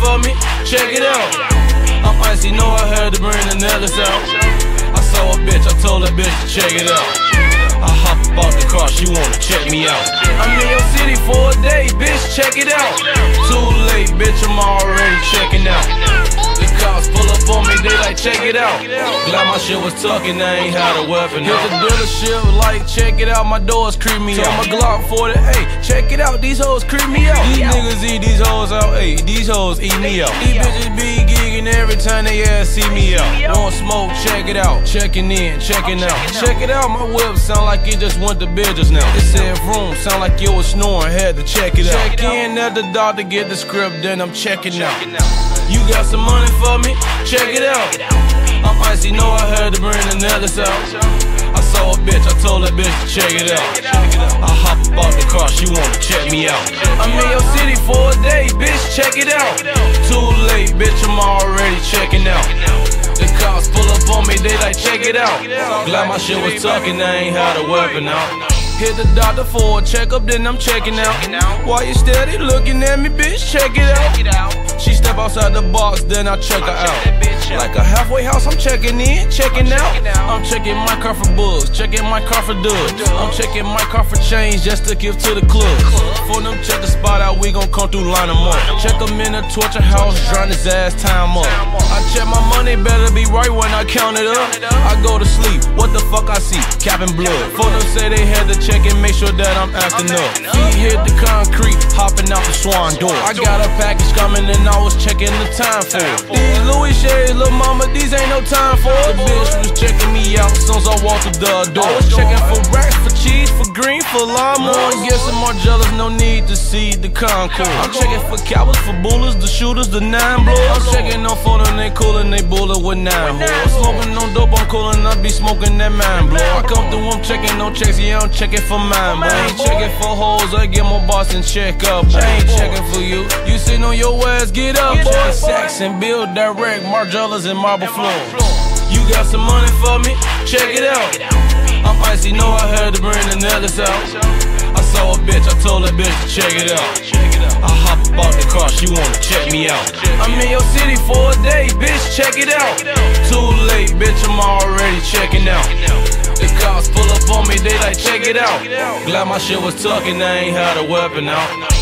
for me? Check it out. I'm icy, know I heard the Brandon Ellis out. I saw a bitch, I told that bitch to check it out. I hop off the car, she wanna check me out. I'm in your city for a day, bitch, check it out. Too late, bitch, I'm already checking out check it out. Glad my shit was talking, I ain't had a weapon. Hit the dealership, like, check it out, my doors creep me out. my Glock 40, hey, check it out, these hoes creep me out. These niggas eat these hoes out, hey, these hoes eat me out. These bitches be gigging every time they ass see me out. Want smoke, check it out. Checking in, checking out. Check it out, my whip sound like it just went to bed just now. It said room, sound like you was snoring, had to check it out. Check in at the doctor, get the script, then I'm checking out. You got some money for me? Check it out. I'm icy, know I had to bring another out. I saw a bitch, I told that bitch to check it out. I hop up off the car, she wanna check me out. I'm in your city for a day, bitch, check it out. Too late, bitch, I'm already checking out. The cops pull up on me, they like, check it out. Glad my shit was talking, I ain't had a weapon out. Hit the doctor for a checkup, then I'm checking out. While you steady looking at me, bitch, check it out. Outside the box, then I check her out. Like a halfway house, I'm checking in, checking out. I'm checking my car for bugs, checking my car for dubs. I'm checking my car for change just to give to the club. For them check the spot out, we gon' come through, line them up. Check him in the torture house, drown his ass, time up. I check my money, better be right when I count it up. I go to sleep, what the fuck I see? Capping blood. For them say they had to check and make sure that I'm acting up. Feet hit the concrete, hopping out the swan door. I got a package coming and I was checking the time for it. These Louis shades, little mama, these ain't no time for it. The bitch was checking me out as soon as I walked through the door. I was checking for racks, for cheese, for green, for lawnmower. Get some more jealous, no need to see the concourse. I'm checking for cowards, for bullets, the shooters, the nine blowers. I'm checking on for them, they coolin', they bullet with nine holes. Smoking on dope, I'm coolin', be smoking that mind blow. I come through, I'm checking no checks, yeah, I'm checking for mine, but I ain't checking for hoes. I get my boss and check up. I ain't checking for you. You sitting on your ass, get up, boy. Sex and build direct, Margielas and marble floor. You got some money for me? Check it out. I'm icy, know I had to bring the others out. Told that bitch to check it out. I hop up the car, she wanna check me out. I'm in your city for a day, bitch, check it out. Too late, bitch, I'm already checking out. The cops pull up on me, they like, check it out. Glad my shit was talking, I ain't had a weapon out.